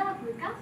일어나 볼까?